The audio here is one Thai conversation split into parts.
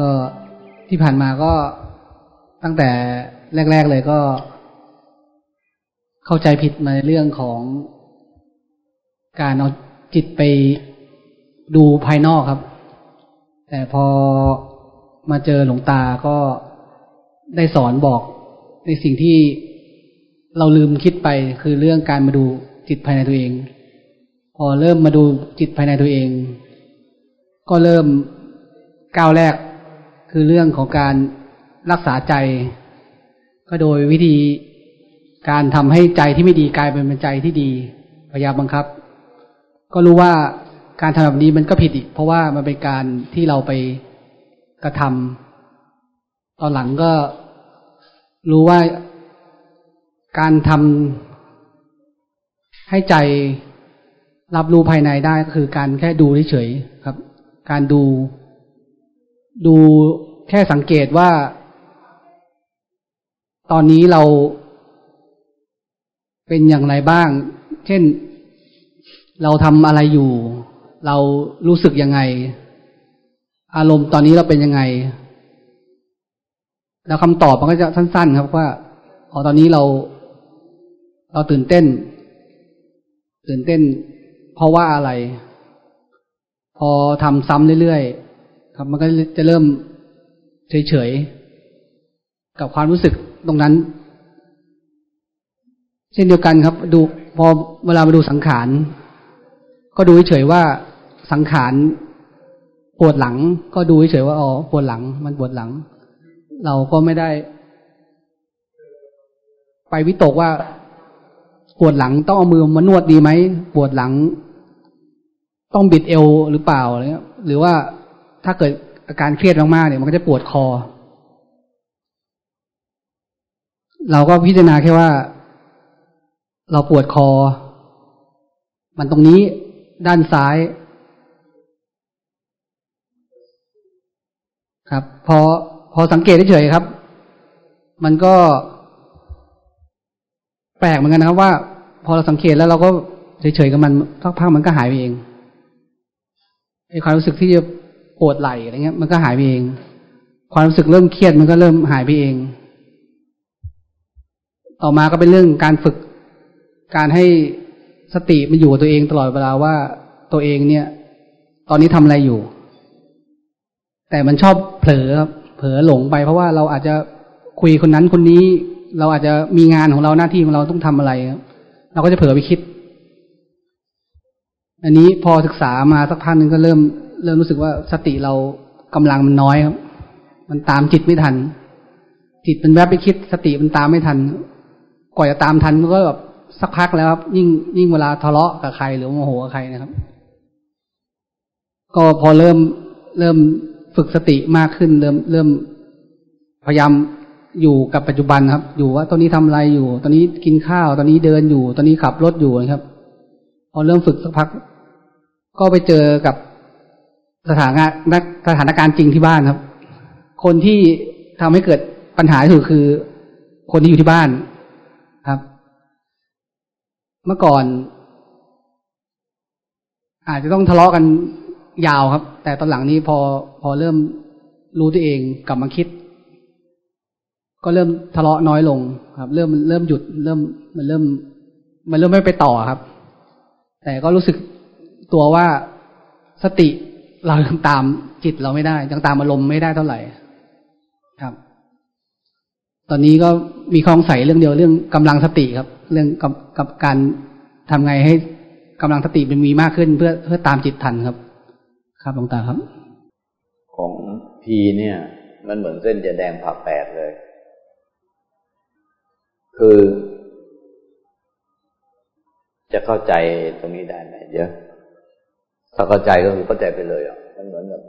ก็ที่ผ่านมาก็ตั้งแต่แรก ๆเลยก็ เข้าใจผิดในเรื่องของการเอาจิตไปดูภายนอกครับ แต่พอมาเจอหลวงตาก็ได้สอนบอกในสิ่งที่เราลืมคิดไปคือเรื่องการมาดูจิตภายในตัวเอง พอเริ่มมาดูจิตภายในตัวเอง ก็เริ่มก้าวแรก คือเรื่องของการรักษาใจ ก็โดยวิธีการทำให้ใจที่ไม่ดีกลายเป็นใจที่ดีพยายามบังคับ ก็รู้ว่าการทำแบบนี้มันก็ผิดอีก เพราะว่ามันเป็นการที่เราไปกระทำตอนหลังก็รู้ว่าการทำให้ใจรับรู้ภายในได้ก็คือการแค่ดูเฉยๆครับ การดู ดูแค่สังเกตว่า ตอนนี้เราเป็นอย่างไรบ้าง เช่น เราทำอะไรอยู่ เรารู้สึกยังไง อารมณ์ตอนนี้เราเป็นยังไง แล้วคำตอบมันก็จะสั้น ๆ ครับว่าอ๋อตอนนี้เรา เราตื่นเต้น ตื่นเต้น เพราะว่าอะไร พอทำซ้ำเรื่อยๆ ครับมันก็จะเริ่มเฉยๆกับความรู้สึกตรงนั้น เช่นเดียวกันครับ ดูพอเวลามาดูสังขาร ก็ดูเฉยๆว่าสังขารปวดหลัง ก็ดูเฉยๆว่าอ๋อปวดหลัง มันปวดหลัง เราก็ไม่ได้ ไปวิตกว่าปวดหลังต้องเอามือมานวดดีไหมปวดหลัง ต้องบิดเอวหรือเปล่าอะไรเงี้ย หรือว่า ถ้าเกิดอาการเครียดมากๆเนี่ย มันก็จะปวดคอ เราก็พิจารณาแค่ว่า เราปวดคอ มันตรงนี้ด้านซ้าย ครับ พอพอสังเกตเฉยๆครับ มันก็ แปลกเหมือนกันนะครับว่า พอเราสังเกตแล้วเราก็เฉยๆกับมันสักพักมันก็หายไปเองไอ้ความรู้สึกที่จะ ปวดไหล่อะไรเงี้ย มันก็หายไปเอง ความรู้สึกเริ่มเครียดมันก็เริ่มหายไปเอง ต่อมาก็เป็นเรื่องการฝึกการให้สติมันอยู่กับตัวเองตลอดเวลาว่าตัวเองเนี่ย ตอนนี้ทำอะไรอยู่ แต่มันชอบเผลอเผลอหลงไป เพราะว่าเราอาจจะคุยคนนั้นคนนี้ เราอาจจะมีงานของเราหน้าที่ของเราต้องทำอะไรเราก็จะเผลอไปคิด อันนี้พอศึกษามาสักพักหนึ่งก็เริ่ม เริ่มรู้สึกว่าสติเรากำลังมันน้อยครับ มันตามจิตไม่ทัน จิตมันแวบไปคิด สติมันตามไม่ทันกว่าจะตามทันมันก็แบบสักพักแล้วครับ ยิ่งยิ่งเวลาทะเลาะกับใครหรือโมโหกับใครนะครับ ก็พอเริ่มเริ่มฝึกสติมากขึ้น เริ่มเริ่มพยายามอยู่กับปัจจุบันครับ อยู่ว่าตอนนี้ทำอะไรอยู่ ตอนนี้กินข้าว ตอนนี้เดินอยู่ ตอนนี้ขับรถอยู่นะครับ พอเริ่มฝึกสักพัก ก็ไปเจอกับ สถานสถานการณ์จริงที่บ้านครับ คนที่ทำให้เกิดปัญหาคือคือ คนที่อยู่ที่บ้านครับ เมื่อก่อน อาจจะต้องทะเลาะกันยาวครับ แต่ตอนหลังนี้พอพอเริ่มรู้ตัวเองกลับมาคิด ก็เริ่มทะเลาะน้อยลงครับ เริ่มเริ่มหยุด เริ่มมันเริ่ม มันเริ่มไม่ไปต่อครับ แต่ก็รู้สึกตัวว่าสติ เรายังตามจิตเราไม่ได้ ยังตามอารมณ์ไม่ได้เท่าไหร่ครับ ตอนนี้ก็มีข้องใส่เรื่องเดียวเรื่องกำลังสติครับ เรื่องกับกับการทำไงให้กำลังสติมันมีมากขึ้นเพื่อเพื่อตามจิตทันครับ ครับหลวงตาครับ ของพีเนี่ย มันเหมือนเส้นจะแดงผ่าแปดเลย คือ จะเข้าใจตรงนี้ได้ไหมเดี๋ยวถ้าเข้าใจก็คือเข้าใจไปเลยอะ มันเหมือนแบบ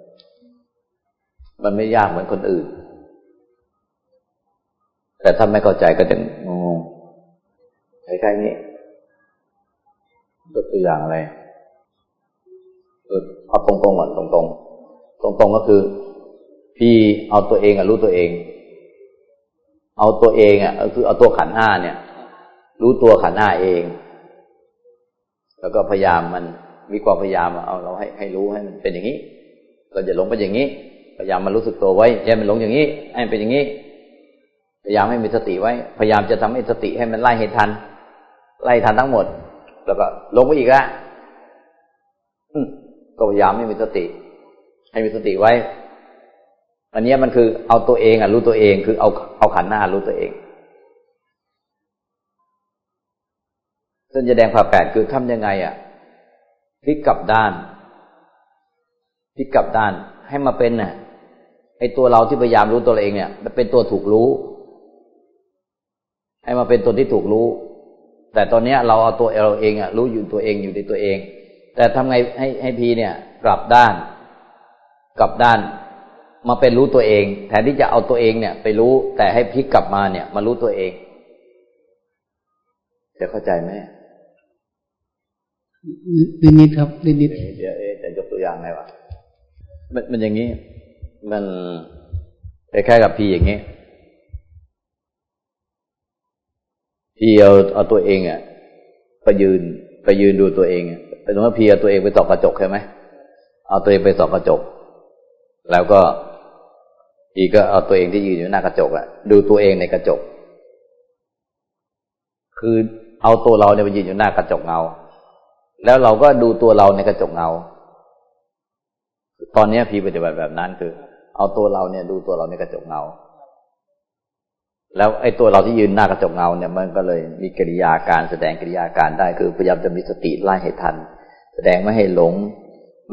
มันไม่ยากเหมือนคนอื่น แต่ถ้าไม่เข้าใจก็จะงงคล้ายๆนี้ยกตัวอย่างอะไรเอาตรงๆก่อนตรงๆตรงๆก็คือ พี่เอาตัวเองอะรู้ตัวเอง เอาตัวเองอะคือเอาตัวขันห้าเนี่ย รู้ตัวขันห้าเอง แล้วก็พยายามมันมีความพยายามเอาเราให้ให้รู้ให้มันเป็นอย่างนี้ เราจะหลงไปอย่างนี้ พยายามมารู้สึกตัวไว้อย่ามันหลงอย่างนี้ ให้มันเป็นอย่างนี้ พยายามให้มีสติไว้ พยายามจะทำให้สติให้มันไล่ให้ทัน ไล่ทันทั้งหมด แล้วก็ลงไปอีกละก็พยายามให้มีสติ ให้มีสติไว้ อันนี้มันคือเอาตัวเองอะรู้ตัวเอง คือเอาเอาขันหน้ารู้ตัวเองเส้นจะแดงผ่าแปดคือทำยังไงอะพลิกกลับด้าน พลิกกลับด้านให้มาเป็นน่ะไอตัวเราที่พยายามรู้ตัวเองเนี่ย มันเป็นตัวถูกรู้ ให้มาเป็นตัวที่ถูกรู้ แต่ตอนนี้เราเอาตัวเราเองอะรู้อยู่ตัวเองอยู่ในตัวเอง แต่ทำไงให้ให้พีเนี่ย กลับด้าน กลับด้าน มาเป็นรู้ตัวเอง แทนที่จะเอาตัวเองเนี่ย ไปรู้แต่ให้พลิกกลับมาเนี่ย มารู้ตัวเองจะเข้าใจไหมนิดนิดครับนิดนิดเดี๋ยวจะยกตัวอย่างไงวะ มันมันอย่างนี้ มันคล้ายๆกับพี่อย่างนี้พี่เอาเอาตัวเองอะไปยืนไปยืนดูตัวเองเป็นว่าพี่เอาตัวเองไปส่องกระจกใช่ไหมเอาตัวเองไปส่องกระจก แล้วก็พี่ก็เอาตัวเองที่ยืนอยู่หน้ากระจกอะ ดูตัวเองในกระจก คือเอาตัวเราเนี่ยไปยืนอยู่หน้ากระจกเงา แล้วเราก็ดูตัวเราในกระจกเงา ตอนนี้พี่ปฏิบัติแบบนั้นคือ เอาตัวเราเนี่ยดูตัวเราในกระจกเงา แล้วไอ้ตัวเราที่ยืนหน้ากระจกเงาเนี่ยมันก็เลยมีกิริยาการแสดงกิริยาการได้คือพยายามจะมีสติไล่ให้ทัน แสดงไม่ให้หลง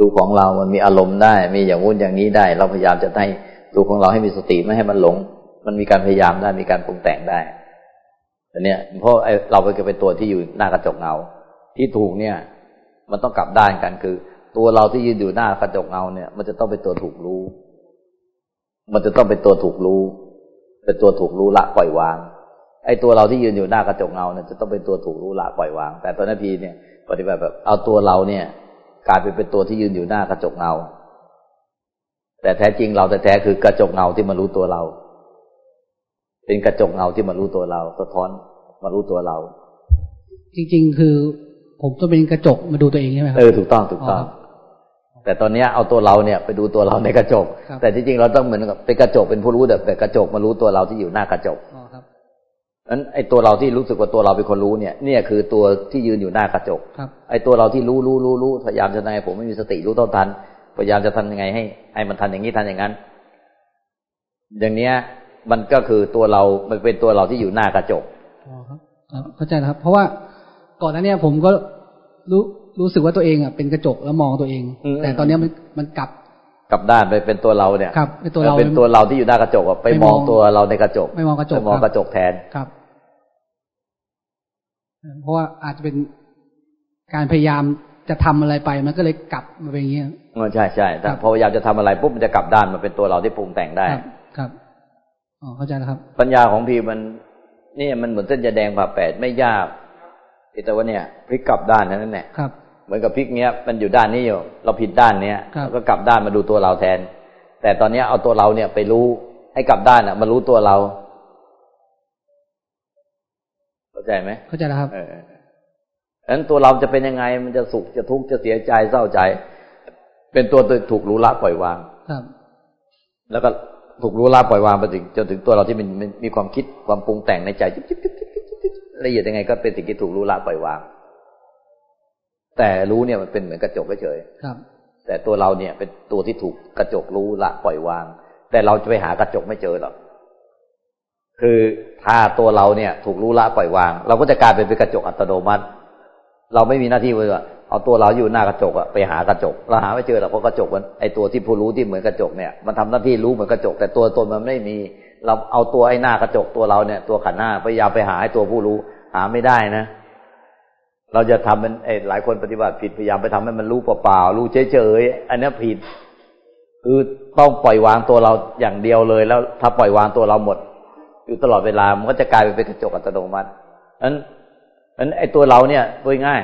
ดูของเรามันมีอารมณ์ได้ มีอย่างวุ้นอย่างนี้ได้ เราพยายามจะให้ดูของเราให้มีสติไม่ให้มันหลง มันมีการพยายามได้มีการปรุงแต่งได้แต่เนี้ยเพราะไอ้เราไปเป็นตัวที่อยู่หน้ากระจกเงา ที่ถูกเนี่ย มันต้องกลับด้านกันคือ ตัวเราที่ยืนอยู่หน้ากระจกเงาเนี่ย มันจะต้องเป็นตัวถูกรู้ มันจะต้องเป็นตัวถูกรู้ เป็นตัวถูกรู้ละปล่อยวาง ไอ้ตัวเราที่ยืนอยู่หน้ากระจกเงาเนี่ยจะต้องเป็นตัวถูกรู้ละปล่อยวาง แต่ตอนนั้นพีเนี่ยปฏิบัติแบบเอาตัวเราเนี่ย กลายเป็นเป็นตัวที่ยืนอยู่หน้ากระจกเงา แต่แท้จริงเราแต่แท้คือกระจกเงาที่มารู้ตัวเรา เป็นกระจกเงาที่มารู้ตัวเราสะท้อนมารู้ตัวเรา จริง ๆ คือผมต้องเป็นกระจกมาดูตัวเองใช่ไหมครับเออถูกต้องถูกต้อง แต่ตอนนี้เอาตัวเราเนี่ยไปดูตัวเราในกระจก แต่จริงๆเราต้องเหมือนกับเป็นกระจกเป็นผู้รู้แต่กระจกมารู้ตัวเราที่อยู่หน้ากระจกอ๋อครับนั้นไอ้ตัวเราที่รู้สึกว่าตัวเราเป็นคนรู้เนี่ย เนี่ยคือตัวที่ยืนอยู่หน้ากระจกครับไอ้ตัวเราที่รู้รู้รู้รู้พยายามจะทำไงผมไม่มีสติรู้ต้นทัน พยายามจะทำยังไงให้ให้มันทันอย่างนี้ทันอย่างนั้น อย่างเนี้ยมันก็คือตัวเรา มันเป็นตัวเราที่อยู่หน้ากระจกอ๋อครับเข้าใจครับ เพราะว่าก่อนหน้านี้ผมก็รู้ รู้สึกว่าตัวเองอะเป็นกระจกแล้วมองตัวเอง แต่ตอนนี้มันมันกลับกลับด้านไปเป็นตัวเราเนี่ยครับเป็นตัวเราเป็นตัวเราที่อยู่หน้ากระจกอะไปมองตัวเราในกระจก ไม่มองกระจกมองกระจกแทนครับ เพราะว่าอาจจะเป็นการพยายามจะทำอะไรไปมันก็เลยกลับมาเป็นอย่างนี้ใช่ใช่แต่พอพยายามจะทำอะไรปุ๊บมันจะกลับด้านมาเป็นตัวเราที่ปรุงแต่งได้ ครับอ๋อเข้าใจแล้วครับ ปัญญาของพีมันนี่มันเหมือนเส้นจะแดงผ่าแปดไม่ยากแต่ว่าเนี่ยพลิกกลับด้านนั่นแหละครับ เหมือนกับพลิกเนี้ยมันอยู่ด้านนี้อยู่ เราผิดด้านเนี้ยก็กลับด้านมาดูตัวเราแทน แต่ตอนนี้เอาตัวเราเนี่ยไปรู้ให้กลับด้านอะมารู้ตัวเราเข้าใจไหมเข้าใจแล้วครับเออฉะนั้นตัวเราจะเป็นยังไง มันจะสุขจะทุกข์จะเสียใจเศร้าใจ เป็นตัวถูกรู้ละปล่อยวางครับ แล้วก็ถูกรู้ละปล่อยวางไปถึงจนถึงตัวเราที่มันมีความคิดความปรุงแต่งในใจจิ๊บจิ๊บจิ๊บละเอียดยังไง ก็เป็นสิ่งที่ถูกรู้ละปล่อยวาง แต่รู้เนี่ยมันเป็นเหมือนกระจกเฉยครับ แต่ตัวเราเนี่ยเป็นตัวที่ถูกกระจกรู้ละปล่อยวาง แต่เราจะไปหากระจกไม่เจอหรอกคือถ้าตัวเราเนี่ยถูกรู้ละปล่อยวาง เราก็จะกลายเป็นเป็นกระจกอัตโนมัติ เราไม่มีหน้าที่ว่าเอาตัวเราอยู่หน้ากระจกอะไปหากระจกเราหาไม่เจอหรอกเพราะกระจกมันไอตัวที่ผู้รู้ที่เหมือนกระจกเนี่ยมันทำหน้าที่รู้เหมือนกระจก แต่ตัวตนมันไม่มี เราเอาตัวไอ้หน้ากระจกตัวเราเนี่ย ตัวขันหน้าพยายามไปหาไอ้ตัวผู้รู้ หาไม่ได้นะ เราจะทำเป็นไอ้หลายคนปฏิบัติผิดพยายามไปทำให้มันรู้เปล่าๆรู้เฉยๆอันนี้ผิดคือต้องปล่อยวางตัวเราอย่างเดียวเลย แล้วถ้าปล่อยวางตัวเราหมด อยู่ตลอดเวลามันก็จะกลายเป็นกระจกอัตโนมัตินั้นนั้นไอ้ตัวเราเนี่ยตัวง่าย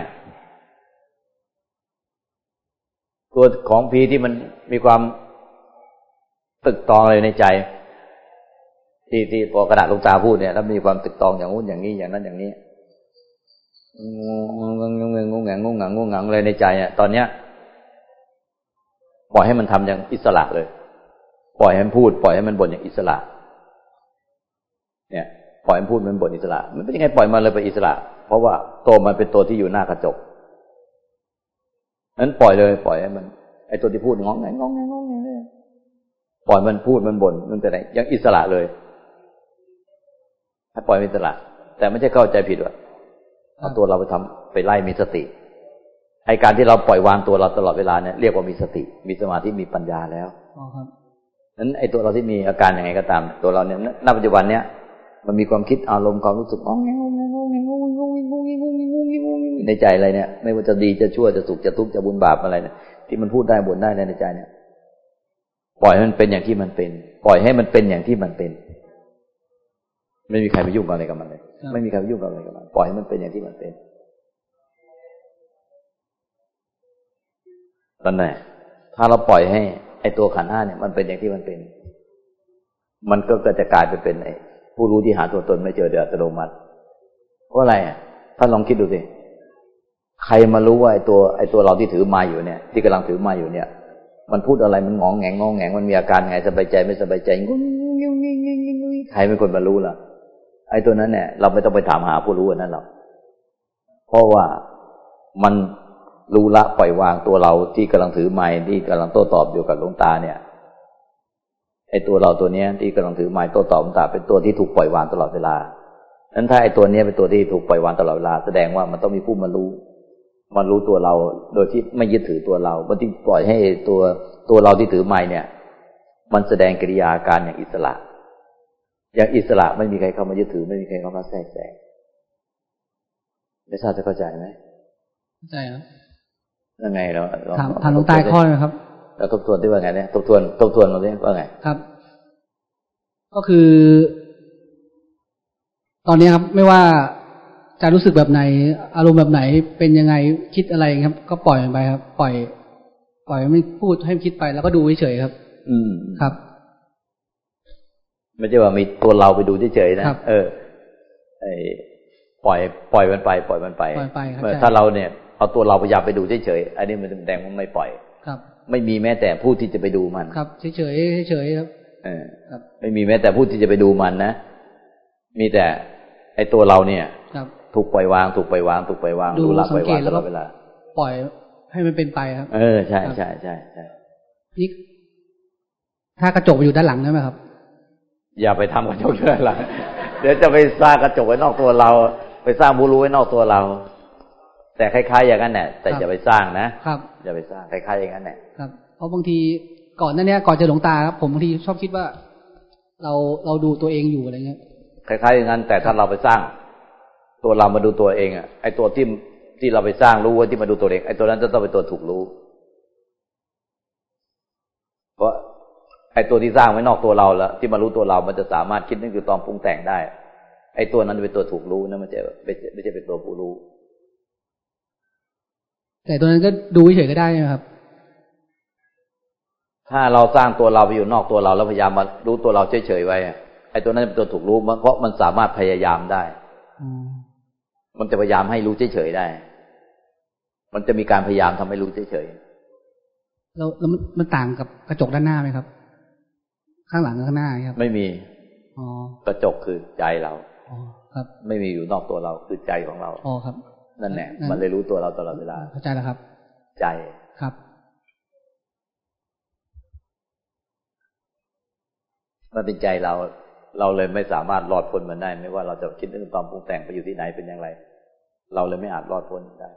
ตัวของพีที่มันมีความตึกตองอะไรในใจ ที่ที่พอกระดาษลูกตาพูดเนี่ยแล้วมีความตึกตองอย่างงู้นอย่างนี้อย่างนั้นอย่างนี้ งงงงงงงงงงงงงงเลยในใจอะตอนเนี้ยปล่อยให้มันทำอย่างอิสระเลย ปล่อยให้มันพูด ปล่อยให้มันบ่นอย่างอิสระ เนี่ยปล่อยให้มันพูดมันบ่นอิสระ มันเป็นยังไงปล่อยมันเลยไปอิสระ เพราะว่าตัวมันเป็นตัวที่อยู่หน้ากระจกนั้นปล่อยเลย ปล่อยให้มันไอ้ตัวที่พูดงองไงงองไงงองไงเลยปล่อยมันพูดมันบ่นมันจะไหนยังอิสระเลยให้ปล่อยอิสระ แต่ไม่ใช่เข้าใจผิดว่า เอาตัวเราไปทำไปไล่มีสติไอการที่เราปล่อยวางตัวเราตลอดเวลาเนี่ยเรียกว่ามีสติ มีสมาธิมีปัญญาแล้วนั้นไอตัวเราที่มีอาการยังไงก็ตาม ตัวเราเนี่ยณปัจจุบันเนี่ยมันมีความคิดอารมณ์ความรู้สึกงงงงงงงงงงงงงงงงในใจอะไรเนี่ย ไม่ว่าจะดีจะชั่วจะสุขจะทุกข์จะบุญบาปอะไรเนี่ยที่มันพูดได้บ่นได้ในใจเนี่ย ปล่อยให้มันเป็นอย่างที่มันเป็น ปล่อยให้มันเป็นอย่างที่มันเป็น ไม่มีใครไปยุ่งกับอะไรกับมันเลย ไม่มีใครไปยุ่งกับอะไรกับมัน ปล่อยให้มันเป็นอย่างที่มันเป็นตอนไหนถ้าเราปล่อยให้ ไอ้ตัวขันห้าเนี่ยมันเป็นอย่างที่มันเป็น มันก็จะกลายไปเป็นไอ้ผู้รู้ที่หาตัวตนไม่เจอเดือดอัตโนมัติเพราะอะไรอะท่านลองคิดดูสิใครมารู้ว่าไอ้ตัวไอ้ตัวเราที่ถือมาอยู่เนี่ย ที่กำลังถือมาอยู่เนี่ย มันพูดอะไรมันงองแงงงองแงงมันมีอาการไงสบายใจไม่สบายใจงุ้งงุ้งงุ้งงุ้งงุ้งใครเป็นคนมารู้ล่ะ ไอ้ตัวนั้นเนี่ย เราไม่ต้องไปถามหาผู้รู้นั่นหรอกเพราะว่ามันรู้ละปล่อยวางตัวเราที่กำลังถือไม้ที่กำลังโต้ตอบอยู่กับหลวงตาเนี่ยไอ้ตัวเราตัวเนี้ยที่กำลังถือไม้โต้ตอบหลวงตาเป็นตัวที่ถูกปล่อยวางตลอดเวลานั้นถ้าไอ้ตัวเนี้ยเป็นตัวที่ถูกปล่อยวางตลอดเวลาแสดงว่ามันต้องมีผู้มารู้มารู้ตัวเราโดยที่ไม่ยึดถือตัวเราบางทีปล่อยให้ตัวตัวเราที่ถือไม้เนี่ย มันแสดงกิริยาการอย่างอิสระ อย่างอิสระไม่มีใครเข้ามายึดถือ ไม่มีใครเข้ามาแทรกแซงไม่ทราบจะเข้าใจไหมเข้าใจครับยังไงเราถามถามลงตายข้อไหมครับเราทบทวนที่ว่าไงเนี่ยทบทวนทบทวนเราเนี่ยว่าไงครับ ก็คือ ตอนนี้ครับ ไม่ว่าจะรู้สึกแบบไหน อารมณ์แบบไหนเป็นยังไงคิดอะไรครับ ก็ปล่อยมันไปครับ ปล่อย ปล่อยไม่พูดให้คิดไปแล้วก็ดูเฉยครับ อืมครับ ไม่ใช่ว่ามีตัวเราไปดูเฉยๆนะเออไอปล่อย ปล่อยมันไป ปล่อยมันไปปล่อยไปถ้าเราเนี่ยเอาตัวเราพยายามไปดูเฉยๆอันนี้มันแสดงว่าไม่ปล่อย ครับ ไม่มีแม้แต่ผู้ที่จะไปดูมัน ครับเฉยๆเฉยๆครับเออครับ ไม่มีแม้แต่ผู้ที่จะไปดูมันนะมีแต่ ไอตัวเราเนี่ย ครับถูกปล่อยวางถูกปล่อยวางถูกปล่อยวางดูละปล่อยวางตลอดเวลาปล่อยให้มันเป็นไปครับ เออใช่ใช่ใช่ใช่นี่ถ้ากระจกอยู่ด้านหลังได้ไหมครับ อย่าไปทำกระจกอยู่ด้านหลังเดี๋ยวจะไปสร้างกระจกไว้นอกตัวเรา ไปสร้างบูรูไว้นอกตัวเรา แต่คล้ายๆอย่างนั้นแหละแต่อย่าไปสร้างนะครับอย่าไปสร้างคล้ายๆอย่างนั้นแหละครับ เพราะบางทีก่อนนั้นเนี้ยก่อนจะหลงตาครับผมบางทีชอบคิดว่า เราเราดูตัวเองอยู่อะไรเงี้ยคล้ายๆอย่างนั้น แต่ถ้าเราไปสร้าง ตัวเรามาดูตัวเองอะไอ้ตัวที่ที่เราไปสร้างรู้ว่าที่มาดูตัวเองไอ้ตัวนั้นจะต้องเป็นตัวถูกรู้ เพราะ ไอ้ตัวที่สร้างไว้นอกตัวเราแล้วที่มารู้ตัวเรา มันจะสามารถคิดนั่นคือตอนปรุงแต่งได้ ไอ้ตัวนั้นเป็นตัวถูกรู้นะมันจะไม่ใช่ไม่ใช่เป็นตัวผู้รู้ แต่ตัวนั้นก็ดูเฉยก็ได้นะครับ ถ้าเราสร้างตัวเราไปอยู่นอกตัวเราแล้วพยายามมารู้ตัวเราเฉยๆไว้ไอ้ตัวนั้นเป็นตัวถูกรู้เพราะมันสามารถพยายามได้มันจะพยายามให้รู้เฉยๆได้ มันจะมีการพยายามทำให้รู้เฉยๆแล้วแล้วมันต่างกับกระจกด้านหน้าไหมครับ ข้างหลังกับข้างหน้าครับ ไม่มีอ๋อกระจกคือใจเราอ๋อครับ ไม่มีอยู่นอกตัวเราคือใจของเราอ๋อครับ นั่นแหละมันเลยรู้ตัวเราตลอดเวลาเข้าใจแล้วครับ ใจครับ มันเป็นใจเรา เราเลยไม่สามารถรอดพ้นมันได้ ไม่ว่าเราจะคิดเรื่องตอมปรุงแต่งไปอยู่ที่ไหนเป็นอย่างไร เราเลยไม่อาจรอดพ้นได้